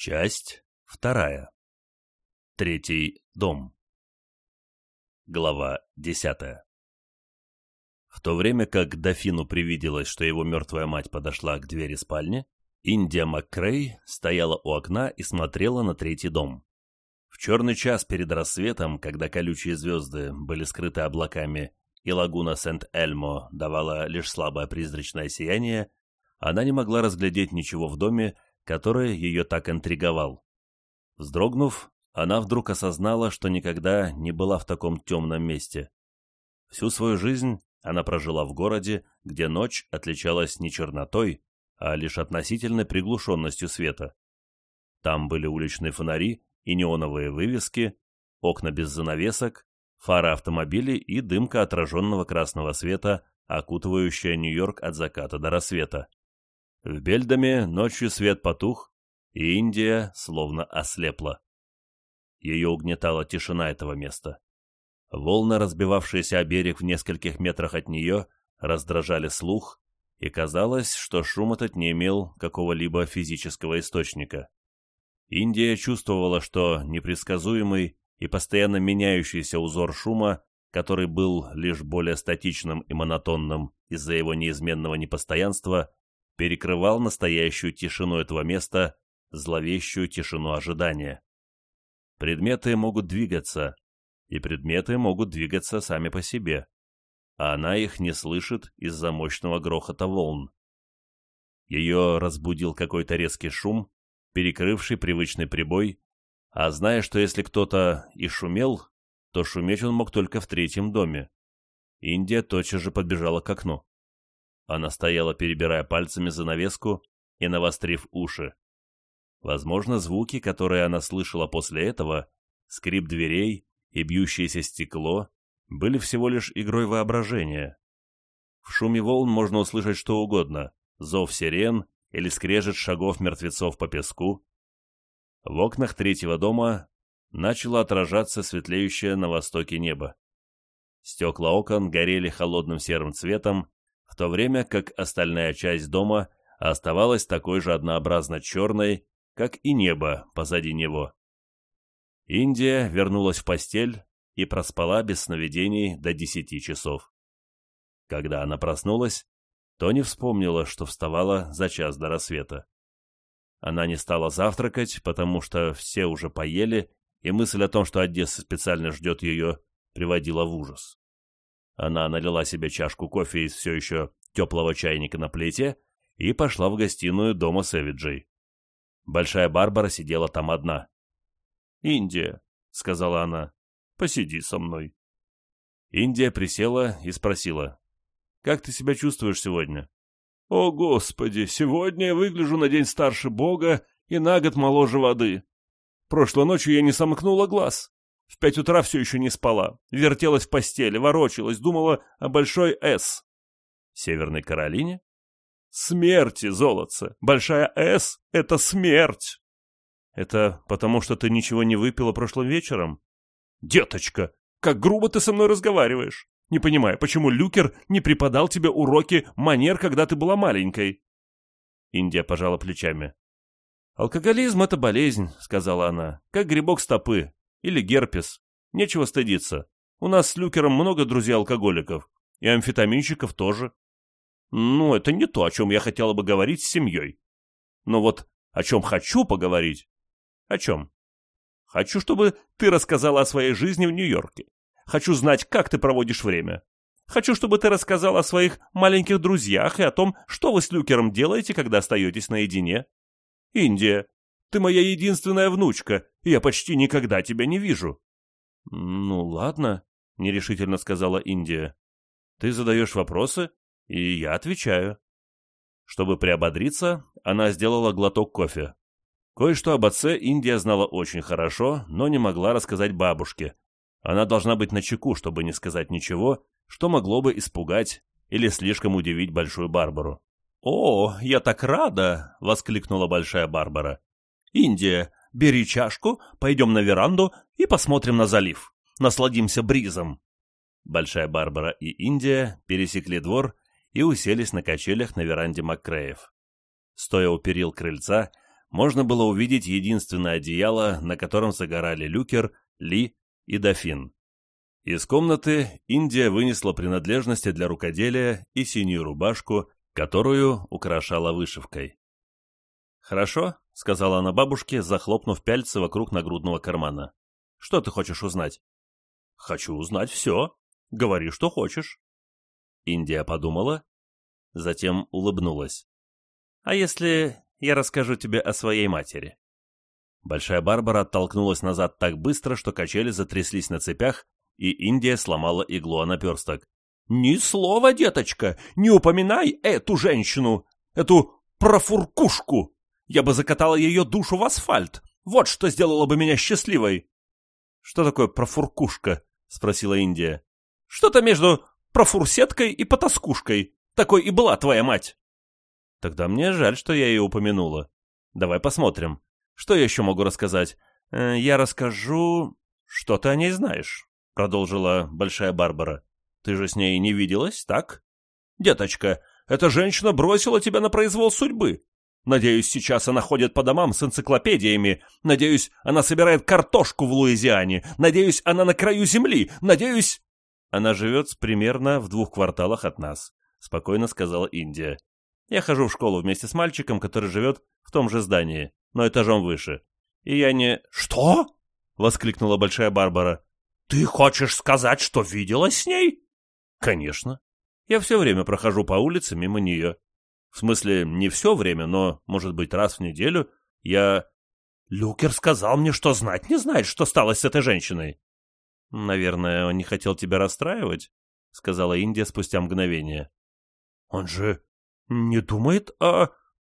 Часть вторая. Третий дом. Глава десятая. В то время как дофину привиделось, что его мертвая мать подошла к двери спальни, Индия МакКрей стояла у окна и смотрела на третий дом. В черный час перед рассветом, когда колючие звезды были скрыты облаками и лагуна Сент-Эльмо давала лишь слабое призрачное сияние, она не могла разглядеть ничего в доме, который ее так интриговал. Вздрогнув, она вдруг осознала, что никогда не была в таком темном месте. Всю свою жизнь она прожила в городе, где ночь отличалась не чернотой, а лишь относительной приглушенностью света. Там были уличные фонари и неоновые вывески, окна без занавесок, фары автомобилей и дымка отраженного красного света, окутывающая Нью-Йорк от заката до рассвета. В Бельдаме ночью свет потух, и Индия словно ослепла. Ее угнетала тишина этого места. Волны, разбивавшиеся о берег в нескольких метрах от нее, раздражали слух, и казалось, что шум этот не имел какого-либо физического источника. Индия чувствовала, что непредсказуемый и постоянно меняющийся узор шума, который был лишь более статичным и монотонным из-за его неизменного непостоянства, перекрывал настоящую тишину этого места, зловещую тишину ожидания. Предметы могут двигаться, и предметы могут двигаться сами по себе, а она их не слышит из-за мощного грохота волн. Ее разбудил какой-то резкий шум, перекрывший привычный прибой, а зная, что если кто-то и шумел, то шуметь он мог только в третьем доме. Индия тотчас же подбежала к окну. Она стояла, перебирая пальцами занавеску и навострив уши. Возможно, звуки, которые она слышала после этого, скрип дверей и бьющееся стекло, были всего лишь игрой воображения. В шуме волн можно услышать что угодно — зов сирен или скрежет шагов мертвецов по песку. В окнах третьего дома начало отражаться светлеющее на востоке небо. Стекла окон горели холодным серым цветом, то время как остальная часть дома оставалась такой же однообразно черной, как и небо позади него. Индия вернулась в постель и проспала без сновидений до десяти часов. Когда она проснулась, то не вспомнила, что вставала за час до рассвета. Она не стала завтракать, потому что все уже поели, и мысль о том, что Одесса специально ждет ее, приводила в ужас. Она налила себе чашку кофе из все еще теплого чайника на плите и пошла в гостиную дома Сэвиджей. Большая Барбара сидела там одна. «Индия», — сказала она, — «посиди со мной». Индия присела и спросила, «Как ты себя чувствуешь сегодня?» «О, Господи, сегодня я выгляжу на день старше Бога и на год моложе воды. Прошлой ночью я не сомкнула глаз. В пять утра все еще не спала. Вертелась в постели, ворочалась, думала о большой «С». Северной Каролине? Смерти, золотце! Большая «С» — это смерть! Это потому, что ты ничего не выпила прошлым вечером? Деточка, как грубо ты со мной разговариваешь. Не понимаю, почему Люкер не преподал тебе уроки манер, когда ты была маленькой? Индия пожала плечами. «Алкоголизм — это болезнь», — сказала она, — «как грибок стопы. Или герпес. Нечего стыдиться. У нас с Люкером много друзей-алкоголиков. И амфетаминщиков тоже. Ну, это не то, о чем я хотела бы говорить с семьей. Но вот о чем хочу поговорить... О чем? Хочу, чтобы ты рассказала о своей жизни в Нью-Йорке. Хочу знать, как ты проводишь время. Хочу, чтобы ты рассказала о своих маленьких друзьях и о том, что вы с Люкером делаете, когда остаетесь наедине. Индия, ты моя единственная внучка, и я почти никогда тебя не вижу». «Ну, ладно», — нерешительно сказала Индия. «Ты задаешь вопросы, и я отвечаю». Чтобы приободриться, она сделала глоток кофе. Кое-что об отце Индия знала очень хорошо, но не могла рассказать бабушке. Она должна быть начеку, чтобы не сказать ничего, что могло бы испугать или слишком удивить Большую Барбару. «О, я так рада!» — воскликнула Большая Барбара. Индия, бери чашку, пойдем на веранду и посмотрим на залив. Насладимся бризом. Большая Барбара и Индия пересекли двор и уселись на качелях на веранде Маккреев. Стоя у перил крыльца, можно было увидеть единственное одеяло, на котором загорали Люкер, Ли и Дофин. Из комнаты Индия вынесла принадлежности для рукоделия и синюю рубашку, которую украшала вышивкой. «Хорошо», — сказала она бабушке, захлопнув пяльцы вокруг нагрудного кармана. «Что ты хочешь узнать?» «Хочу узнать все. Говори, что хочешь». Индия подумала, затем улыбнулась. «А если я расскажу тебе о своей матери?» Большая Барбара оттолкнулась назад так быстро, что качели затряслись на цепях, и Индия сломала иглу о наперсток. «Ни слова, деточка, не упоминай эту женщину, эту профуркушку! Я бы закатала ее душу в асфальт! Вот что сделало бы меня счастливой!» «Что такое профуркушка?» — спросила Индия. «Что-то между профурсеткой и потаскушкой. Такой и была твоя мать!» «Тогда мне жаль, что я ее упомянула. Давай посмотрим. Что я еще могу рассказать? Э, я расскажу... Что ты о ней знаешь?» продолжила Большая Барбара. «Ты же с ней не виделась, так?» «Деточка, эта женщина бросила тебя на произвол судьбы. Надеюсь, сейчас она ходит по домам с энциклопедиями. Надеюсь, она собирает картошку в Луизиане. Надеюсь, она на краю земли. Надеюсь...» «Она живет примерно в двух кварталах от нас», — спокойно сказала Индия. «Я хожу в школу вместе с мальчиком, который живет в том же здании, но этажом выше. И я не...» «Что?» — воскликнула Большая Барбара. «Ты хочешь сказать, что виделась с ней?» «Конечно. Я все время прохожу по улице мимо нее. В смысле, не все время, но, может быть, раз в неделю я...» «Люкер сказал мне, что знать не знает, что стало с этой женщиной». «Наверное, он не хотел тебя расстраивать», — сказала Индия спустя мгновение. «Он же не думает о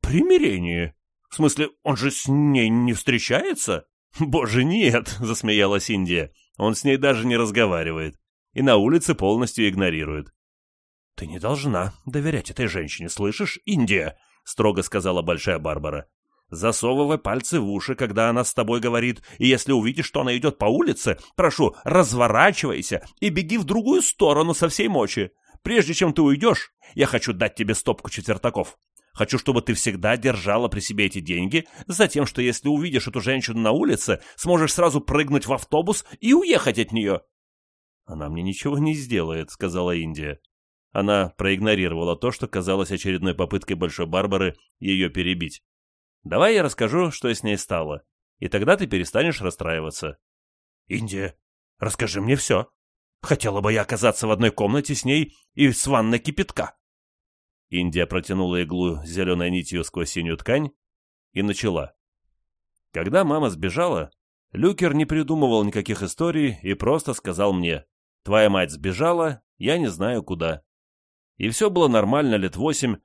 примирении. В смысле, он же с ней не встречается?» «Боже, нет!» — засмеялась Индия. Он с ней даже не разговаривает. И на улице полностью игнорирует. «Ты не должна доверять этой женщине, слышишь, Индия?» — строго сказала Большая Барбара. «Засовывай пальцы в уши, когда она с тобой говорит, и если увидишь, что она идет по улице, прошу, разворачивайся и беги в другую сторону со всей мочи. Прежде чем ты уйдешь, я хочу дать тебе стопку четвертаков. Хочу, чтобы ты всегда держала при себе эти деньги, за тем, что если увидишь эту женщину на улице, сможешь сразу прыгнуть в автобус и уехать от нее». «Она мне ничего не сделает», — сказала Индия. Она проигнорировала то, что казалось очередной попыткой Большой Барбары ее перебить. «Давай я расскажу, что с ней стало, и тогда ты перестанешь расстраиваться». «Индия, расскажи мне все. Хотела бы я оказаться в одной комнате с ней и с ванной кипятка». Индия протянула иглу зеленой нитью сквозь синюю ткань и начала. Когда мама сбежала, Люкер не придумывал никаких историй и просто сказал мне, «Твоя мать сбежала, я не знаю куда». И все было нормально лет восемь,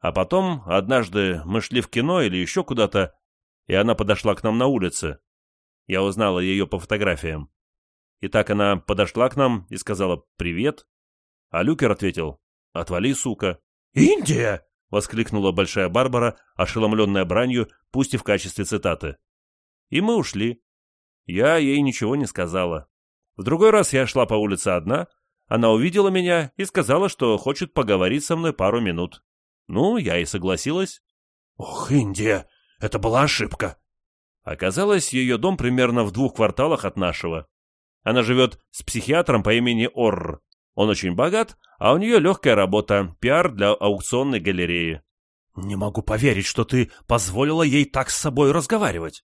а потом однажды мы шли в кино или еще куда-то, и она подошла к нам на улице. Я узнала ее по фотографиям. И так она подошла к нам и сказала «Привет», а Люкер ответил «Отвали, сука». «Индия!» — воскликнула Большая Барбара, ошеломленная бранью, пусть и в качестве цитаты. И мы ушли. Я ей ничего не сказала. В другой раз я шла по улице одна, она увидела меня и сказала, что хочет поговорить со мной пару минут. Ну, я и согласилась. «Ох, Индия, это была ошибка!» Оказалось, ее дом примерно в двух кварталах от нашего. Она живет с психиатром по имени Орр. Он очень богат, а у нее легкая работа, пиар для аукционной галереи. «Не могу поверить, что ты позволила ей так с собой разговаривать».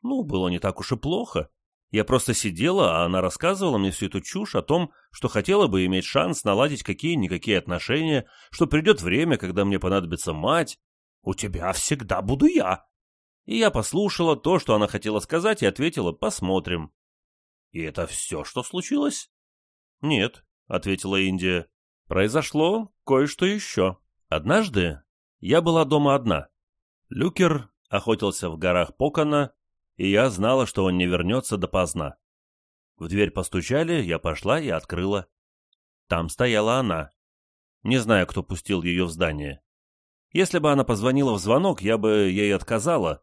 «Ну, было не так уж и плохо. Я просто сидела, а она рассказывала мне всю эту чушь о том, что хотела бы иметь шанс наладить какие-никакие отношения, что придет время, когда мне понадобится мать. У тебя всегда буду я». И я послушала то, что она хотела сказать, и ответила «посмотрим». «И это все, что случилось?» «Нет, ответила Индия. Произошло кое-что еще. Однажды я была дома одна. Люкер охотился в горах Покона, и я знала, что он не вернется допоздна. В дверь постучали, я пошла и открыла. Там стояла она. Не знаю, кто пустил ее в здание. Если бы она позвонила в звонок, я бы ей отказала.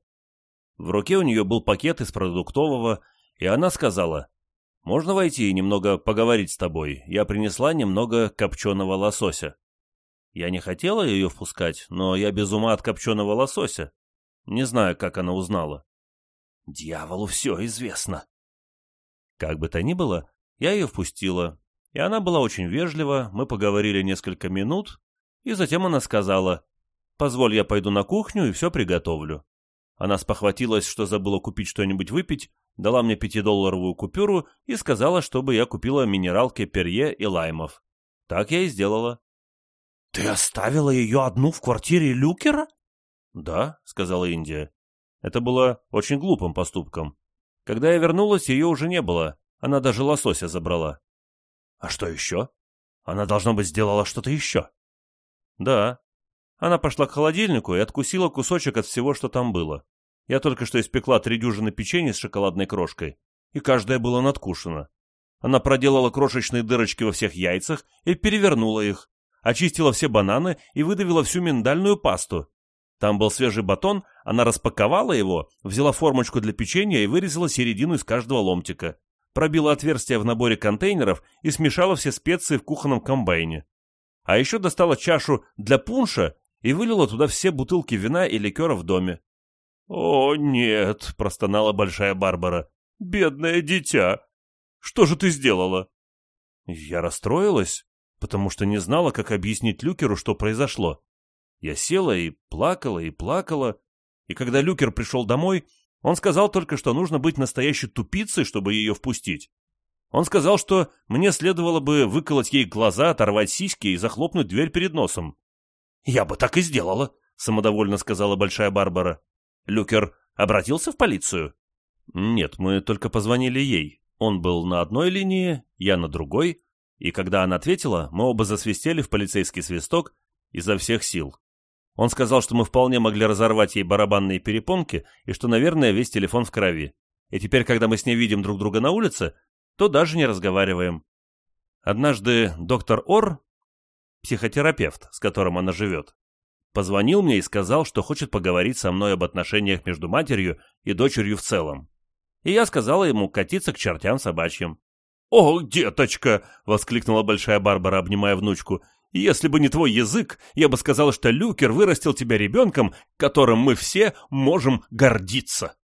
В руке у нее был пакет из продуктового, и она сказала, «Можно войти и немного поговорить с тобой? Я принесла немного копченого лосося». Я не хотела ее впускать, но я без ума от копченого лосося. Не знаю, как она узнала. Дьяволу все известно. Как бы то ни было, я ее впустила, и она была очень вежлива, мы поговорили несколько минут, и затем она сказала, «Позволь, я пойду на кухню и все приготовлю». Она спохватилась, что забыла купить что-нибудь выпить, дала мне пятидолларовую купюру и сказала, чтобы я купила минералки перье и лаймов. Так я и сделала. «Ты оставила ее одну в квартире Люкера?» «Да», — сказала Индия. Это было очень глупым поступком. Когда я вернулась, ее уже не было. Она даже лосося забрала. А что еще? Она, должно быть, сделала что-то еще. Да. Она пошла к холодильнику и откусила кусочек от всего, что там было. Я только что испекла три дюжины печенья с шоколадной крошкой, и каждое было надкушено. Она проделала крошечные дырочки во всех яйцах и перевернула их, очистила все бананы и выдавила всю миндальную пасту. Там был свежий батон, она распаковала его, взяла формочку для печенья и вырезала середину из каждого ломтика пробила отверстие в наборе контейнеров и смешала все специи в кухонном комбайне. А еще достала чашу для пунша и вылила туда все бутылки вина и ликера в доме. «О, нет!» — простонала большая Барбара. «Бедное дитя! Что же ты сделала?» Я расстроилась, потому что не знала, как объяснить Люкеру, что произошло. Я села и плакала, и плакала, и когда Люкер пришел домой, он сказал только, что нужно быть настоящей тупицей, чтобы ее впустить. Он сказал, что мне следовало бы выколоть ей глаза, оторвать сиськи и захлопнуть дверь перед носом. «Я бы так и сделала», — самодовольно сказала Большая Барбара. «Люкер обратился в полицию?» «Нет, мы только позвонили ей. Он был на одной линии, я на другой, и когда она ответила, мы оба засвистели в полицейский свисток изо всех сил. Он сказал, что мы вполне могли разорвать ей барабанные перепонки и что, наверное, весь телефон в крови. И теперь, когда мы с ней видим друг друга на улице, то даже не разговариваем. Однажды доктор Ор, психотерапевт, с которым она живет, позвонил мне и сказал, что хочет поговорить со мной об отношениях между матерью и дочерью в целом. И я сказала ему катиться к чертям собачьим. «О, деточка!» — воскликнула большая Барбара, обнимая внучку. Если бы не твой язык, я бы сказала, что Люкер вырастил тебя ребенком, которым мы все можем гордиться.